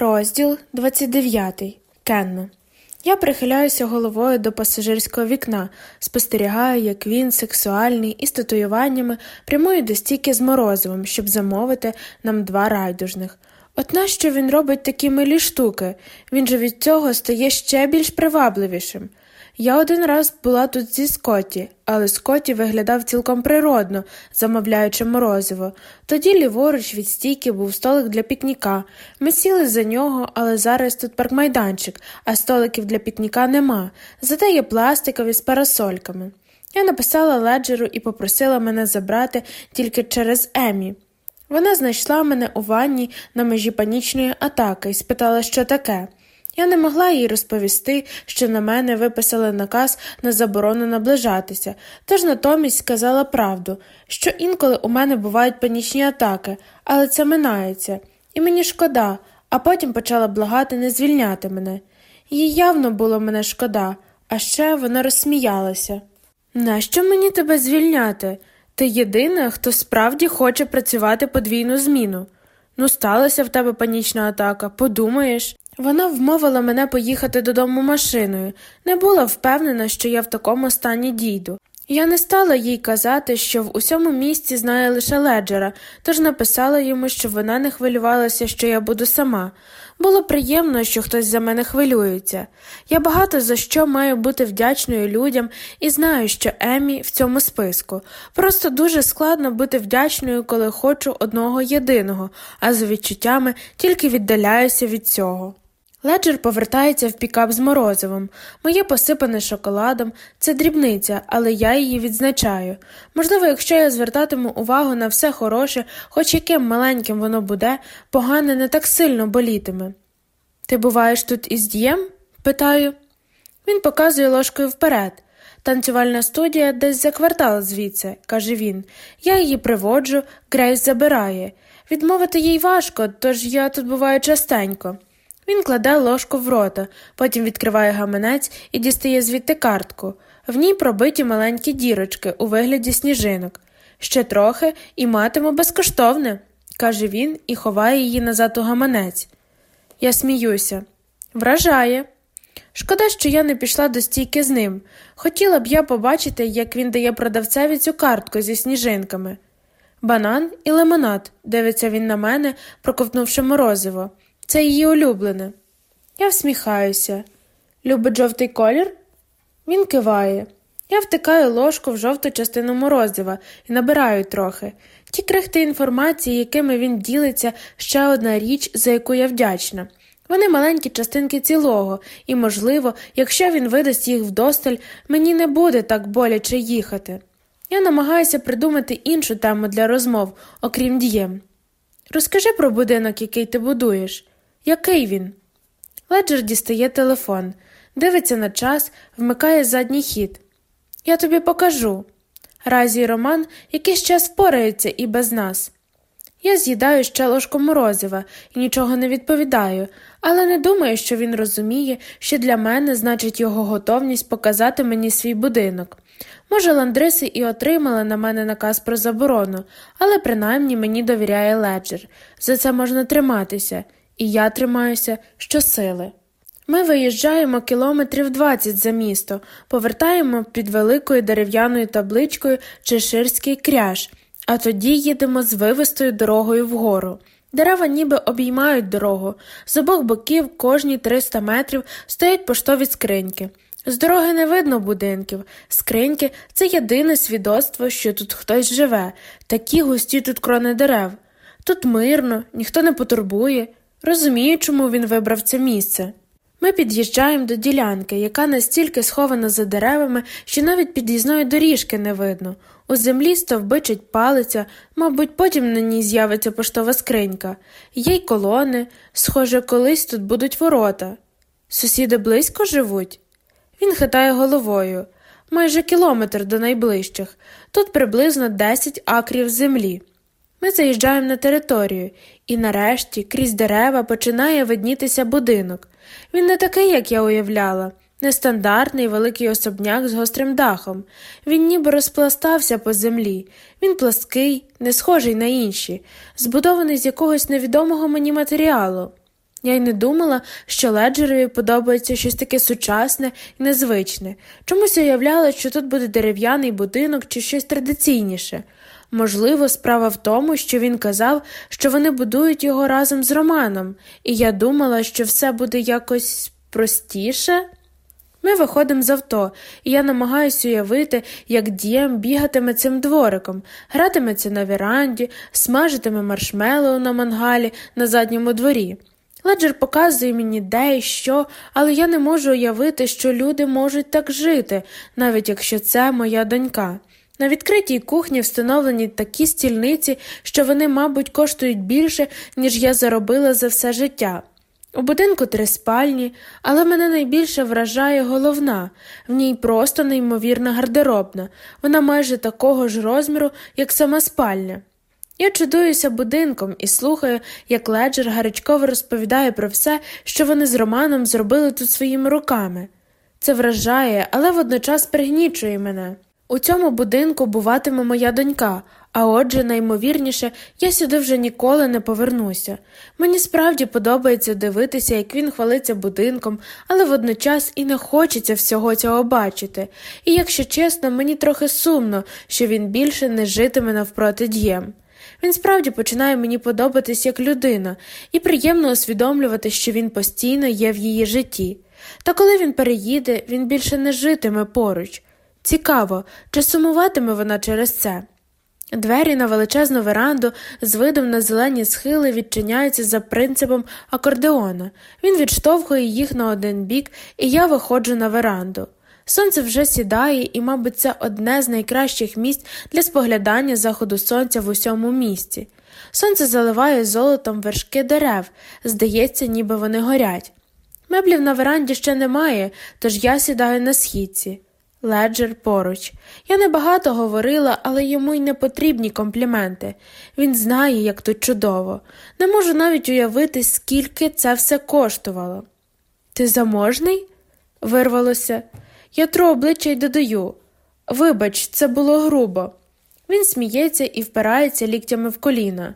Розділ 29. Кенна. Я прихиляюся головою до пасажирського вікна, спостерігаю, як він, сексуальний і з татуюваннями, прямує до стійки з морозивом, щоб замовити нам два райдужних. От нащо він робить такі милі штуки? Він же від цього стає ще більш привабливішим. Я один раз була тут зі Скотті, але Скотті виглядав цілком природно, замовляючи морозиво. Тоді ліворуч від стійки був столик для пікніка. Ми сіли за нього, але зараз тут паркмайданчик, а столиків для пікніка нема, зате є пластикові з парасольками. Я написала леджеру і попросила мене забрати тільки через Емі. Вона знайшла мене у ванні на межі панічної атаки і спитала, що таке. Я не могла їй розповісти, що на мене виписали наказ на заборону наближатися, тож натомість сказала правду, що інколи у мене бувають панічні атаки, але це минається, і мені шкода, а потім почала благати не звільняти мене. Їй явно було мене шкода, а ще вона розсміялася. Нащо мені тебе звільняти? Ти єдина, хто справді хоче працювати подвійну зміну. Ну, сталася в тебе панічна атака, подумаєш. Вона вмовила мене поїхати додому машиною, не була впевнена, що я в такому стані дійду. Я не стала їй казати, що в усьому місті знає лише леджера, тож написала йому, щоб вона не хвилювалася, що я буду сама. Було приємно, що хтось за мене хвилюється. Я багато за що маю бути вдячною людям і знаю, що Емі в цьому списку. Просто дуже складно бути вдячною, коли хочу одного єдиного, а за відчуттями тільки віддаляюся від цього. Леджер повертається в пікап з морозивом. Моє посипане шоколадом це дрібниця, але я її відзначаю. Можливо, якщо я звертатиму увагу на все хороше, хоч яким маленьким воно буде, погане не так сильно болітиме. Ти буваєш тут із дієм? питаю. Він показує ложкою вперед. Танцювальна студія десь за квартал звідси, каже він. Я її приводжу, Грейс забирає. Відмовити їй важко, тож я тут буваю частенько. Він кладе ложку в рота, потім відкриває гаманець і дістає звідти картку. В ній пробиті маленькі дірочки у вигляді сніжинок. Ще трохи і матиму безкоштовне, каже він і ховає її назад у гаманець. Я сміюся. Вражає. Шкода, що я не пішла до стійки з ним. Хотіла б я побачити, як він дає продавцеві цю картку зі сніжинками. Банан і лимонад, дивиться він на мене, проковтнувши морозиво. Це її улюблене. Я всміхаюся. Любить жовтий колір? Він киває. Я втикаю ложку в жовту частину морозива і набираю трохи. Ті крихти інформації, якими він ділиться, ще одна річ, за яку я вдячна. Вони маленькі частинки цілого, і, можливо, якщо він видасть їх вдосталь, мені не буде так боляче їхати. Я намагаюся придумати іншу тему для розмов, окрім дієм. Розкажи про будинок, який ти будуєш. Який він? Леджер дістає телефон, дивиться на час, вмикає задній хід. Я тобі покажу. Разі Роман якийсь час впорається і без нас. Я з'їдаю ще ложку морозива і нічого не відповідаю, але не думаю, що він розуміє, що для мене значить його готовність показати мені свій будинок. Може, ландриси і отримали на мене наказ про заборону, але принаймні мені довіряє леджер. За це можна триматися і я тримаюся щосили. Ми виїжджаємо кілометрів 20 за місто, повертаємо під великою дерев'яною табличкою Чеширський кряж, а тоді їдемо з вивистою дорогою вгору. Дерева ніби обіймають дорогу, з обох боків кожні 300 метрів стоять поштові скриньки. З дороги не видно будинків, скриньки це єдине свідоцтво, що тут хтось живе, такі густі тут крони дерев. Тут мирно, ніхто не потурбує, Розумію, чому він вибрав це місце. Ми під'їжджаємо до ділянки, яка настільки схована за деревами, що навіть під'їзної доріжки не видно. У землі стовбичить палиця, мабуть, потім на ній з'явиться поштова скринька. Є й колони, схоже, колись тут будуть ворота. Сусіди близько живуть. Він хитає головою майже кілометр до найближчих, тут приблизно 10 акрів землі. Ми заїжджаємо на територію, і нарешті крізь дерева починає виднітися будинок. Він не такий, як я уявляла, нестандартний великий особняк з гострим дахом. Він ніби розпластався по землі. Він плаский, не схожий на інші, збудований з якогось невідомого мені матеріалу. Я й не думала, що леджерові подобається щось таке сучасне і незвичне. Чомусь уявляла, що тут буде дерев'яний будинок чи щось традиційніше. Можливо, справа в тому, що він казав, що вони будують його разом з Романом, і я думала, що все буде якось простіше. Ми виходимо з авто, і я намагаюся уявити, як Дієм бігатиме цим двориком, гратиметься на віранді, смажитиме маршмеллоу на мангалі на задньому дворі. Леджер показує мені де і що, але я не можу уявити, що люди можуть так жити, навіть якщо це моя донька. На відкритій кухні встановлені такі стільниці, що вони, мабуть, коштують більше, ніж я заробила за все життя. У будинку три спальні, але мене найбільше вражає головна, в ній просто неймовірна гардеробна, вона майже такого ж розміру, як сама спальня. Я чудуюся будинком і слухаю, як леджер гарячково розповідає про все, що вони з Романом зробили тут своїми руками. Це вражає, але водночас пригнічує мене. У цьому будинку буватиме моя донька, а отже, наймовірніше, я сюди вже ніколи не повернуся. Мені справді подобається дивитися, як він хвалиться будинком, але водночас і не хочеться всього цього бачити. І, якщо чесно, мені трохи сумно, що він більше не житиме навпроти дієм. Він справді починає мені подобатись як людина, і приємно усвідомлювати, що він постійно є в її житті. Та коли він переїде, він більше не житиме поруч. Цікаво, чи сумуватиме вона через це? Двері на величезну веранду з видом на зелені схили відчиняються за принципом акордеона. Він відштовхує їх на один бік, і я виходжу на веранду. Сонце вже сідає, і, мабуть, це одне з найкращих місць для споглядання заходу сонця в усьому місті. Сонце заливає золотом вершки дерев, здається, ніби вони горять. Меблів на веранді ще немає, тож я сідаю на східці. Леджер поруч. Я небагато говорила, але йому й не потрібні компліменти. Він знає, як тут чудово. Не можу навіть уявити, скільки це все коштувало. Ти заможний? вирвалося. Я тру обличчя й додаю. Вибач, це було грубо. Він сміється і впирається ліктями в коліна.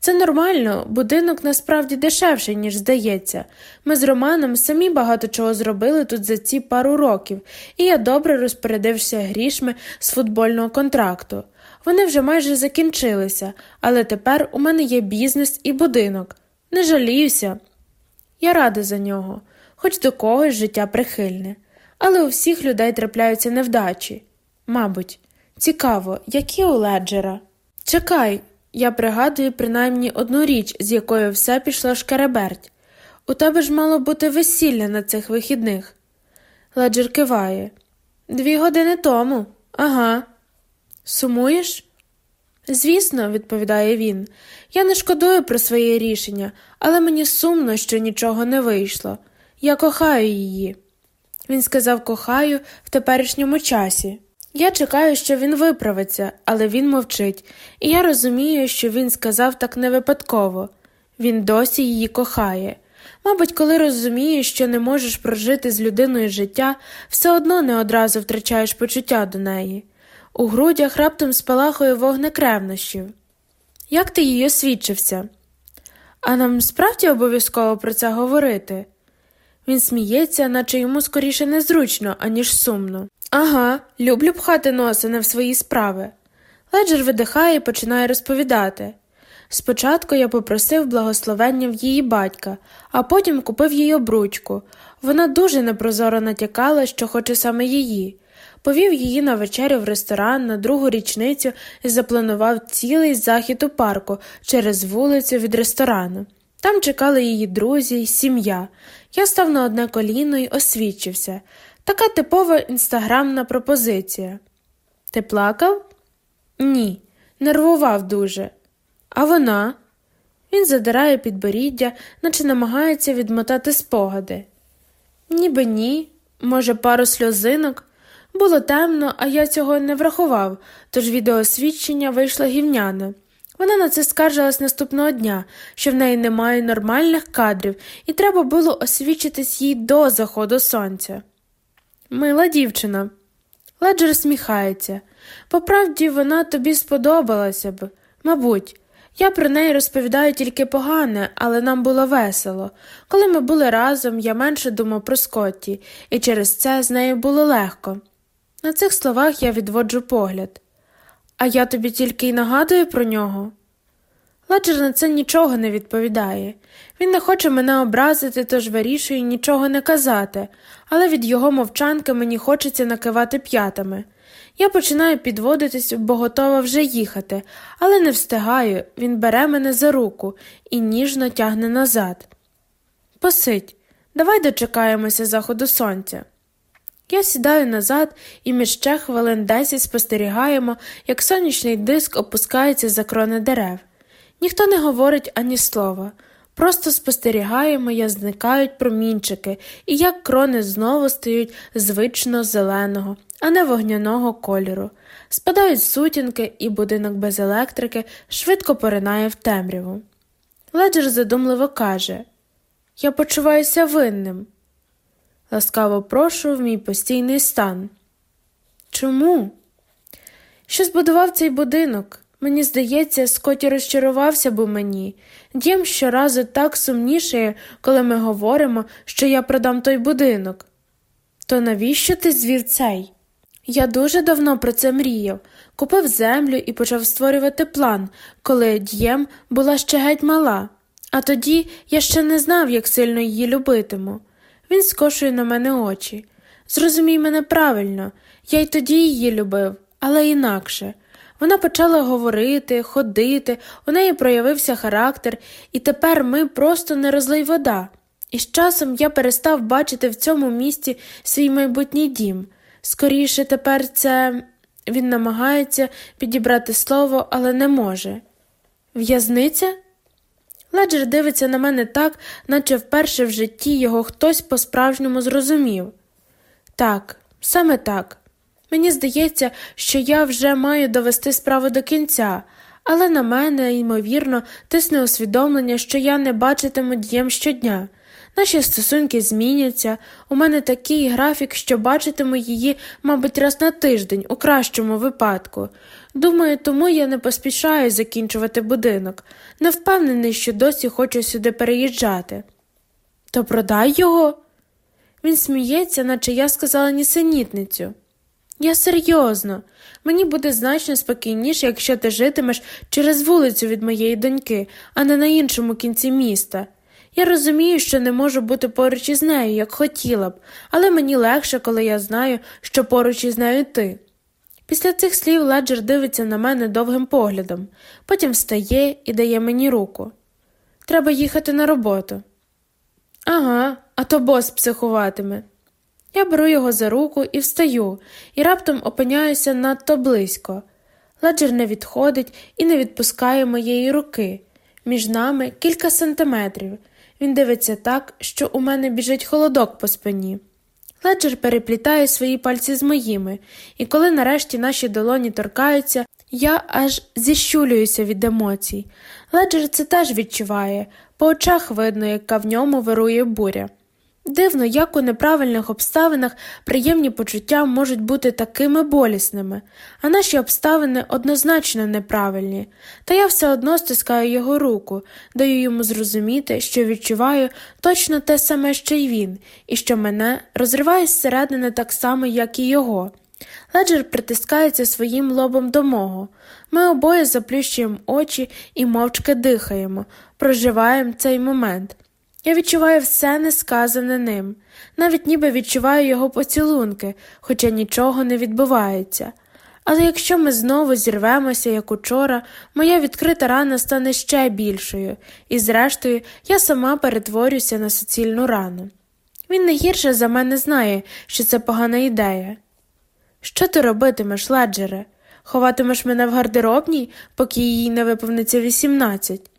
Це нормально, будинок насправді дешевший, ніж здається. Ми з Романом самі багато чого зробили тут за ці пару років, і я добре розпорядився грішми з футбольного контракту. Вони вже майже закінчилися, але тепер у мене є бізнес і будинок. Не жаліюся. Я рада за нього, хоч до когось життя прихильне. Але у всіх людей трапляються невдачі. Мабуть, цікаво, які у леджера. Чекай, я пригадую принаймні одну річ, з якою все пішло шкереберть. У тебе ж мало бути весілля на цих вихідних. Леджер киває. Дві години тому. Ага. Сумуєш? Звісно, відповідає він. Я не шкодую про своє рішення, але мені сумно, що нічого не вийшло. Я кохаю її. Він сказав кохаю в теперішньому часі. Я чекаю, що він виправиться, але він мовчить, і я розумію, що він сказав так не випадково він досі її кохає. Мабуть, коли розумієш, що не можеш прожити з людиною життя, все одно не одразу втрачаєш почуття до неї. У грудях раптом спалахує вогник ревнощів. Як ти їй освідчився? А нам справді обов'язково про це говорити? Він сміється, наче йому скоріше незручно, аніж сумно. Ага, люблю пхати носа не в свої справи. Леджер видихає і починає розповідати. Спочатку я попросив благословення в її батька, а потім купив їй обручку. Вона дуже непрозоро натякала, що хоче саме її. Повів її на вечерю в ресторан на другу річницю і запланував цілий захід у парку через вулицю від ресторану. Там чекали її друзі й сім'я. Я став на одне коліно й освідчився. Така типова інстаграмна пропозиція. Ти плакав? Ні, нервував дуже. А вона? Він задирає підборіддя, наче намагається відмотати спогади. Ніби ні, може, пару сльозинок. Було темно, а я цього не врахував, тож відеосвідчення вийшло гівняне. Вона на це скаржилась наступного дня, що в неї немає нормальних кадрів, і треба було освічитись їй до заходу сонця. Мила дівчина. Леджер сміхається. По правді, вона тобі сподобалася б, мабуть, Я про неї розповідаю тільки погане, але нам було весело. Коли ми були разом, я менше думав про Скотті, і через це з нею було легко. На цих словах я відводжу погляд. А я тобі тільки й нагадую про нього. Ладжер на це нічого не відповідає. Він не хоче мене образити, тож вирішує нічого не казати, але від його мовчанки мені хочеться накивати п'ятами. Я починаю підводитись, бо готова вже їхати, але не встигаю, він бере мене за руку і ніжно тягне назад. Посидь, давай дочекаємося заходу сонця. Я сідаю назад і між ще хвилин десять спостерігаємо, як сонячний диск опускається за крони дерев. Ніхто не говорить ані слова, просто спостерігаємо, як зникають промінчики, і як крони знову стають звично зеленого, а не вогняного кольору. Спадають сутінки, і будинок без електрики швидко поринає в темряву. Леджер задумливо каже Я почуваюся винним. Ласкаво прошу в мій постійний стан. Чому? Що збудував цей будинок? Мені здається, Скотті розчарувався б у мені. Дім щоразу так сумнішає, коли ми говоримо, що я продам той будинок. То навіщо ти звів цей? Я дуже давно про це мріяв, купив землю і почав створювати план, коли дієм була ще геть мала, а тоді я ще не знав, як сильно її любитиму. Він скошує на мене очі. Зрозумій мене правильно, я й тоді її любив, але інакше. Вона почала говорити, ходити, у неї проявився характер, і тепер ми просто не розлий вода. І з часом я перестав бачити в цьому місті свій майбутній дім. Скоріше тепер це він намагається підібрати слово, але не може. В'язниця? Леджер дивиться на мене так, наче вперше в житті його хтось по-справжньому зрозумів. Так, саме так. Мені здається, що я вже маю довести справу до кінця, але на мене, ймовірно, тисне усвідомлення, що я не бачитиму дієм щодня. Наші стосунки зміняться, у мене такий графік, що бачитиму її, мабуть, раз на тиждень, у кращому випадку. Думаю, тому я не поспішаю закінчувати будинок, не впевнений, що досі хочу сюди переїжджати. То продай його. Він сміється, наче я сказала нісенітницю. Я серйозно, мені буде значно спокійніше, якщо ти житимеш через вулицю від моєї доньки, а не на іншому кінці міста. Я розумію, що не можу бути поруч із нею, як хотіла б, але мені легше, коли я знаю, що поруч із нею ти. Після цих слів Леджер дивиться на мене довгим поглядом, потім встає і дає мені руку. Треба їхати на роботу. Ага, а то бос психуватиме. Я беру його за руку і встаю, і раптом опиняюся надто близько. Леджер не відходить і не відпускає моєї руки. Між нами кілька сантиметрів. Він дивиться так, що у мене біжить холодок по спині. Леджер переплітає свої пальці з моїми, і коли нарешті наші долоні торкаються, я аж зіщулююся від емоцій. Леджер це теж відчуває, по очах видно, яка в ньому вирує буря. Дивно, як у неправильних обставинах приємні почуття можуть бути такими болісними, а наші обставини однозначно неправильні, та я все одно стискаю його руку, даю йому зрозуміти, що відчуваю точно те саме, що й він, і що мене розриває зсередини так само, як і його. Леджер притискається своїм лобом до мого. Ми обоє заплющуємо очі і мовчки дихаємо, проживаємо цей момент. Я відчуваю все несказане ним, навіть ніби відчуваю його поцілунки, хоча нічого не відбувається. Але якщо ми знову зірвемося, як учора, моя відкрита рана стане ще більшою, і, зрештою, я сама перетворюся на суцільну рану. Він не гірше за мене знає, що це погана ідея. Що ти робитимеш, Леджере? Ховатимеш мене в гардеробній, поки їй не виповниться вісімнадцять?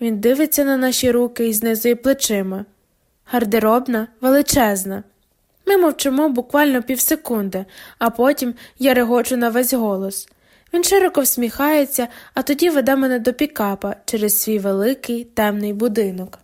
Він дивиться на наші руки і знизує плечима. Гардеробна, величезна. Ми мовчимо буквально півсекунди, а потім я регочу на весь голос. Він широко всміхається, а тоді веде мене до пікапа через свій великий темний будинок.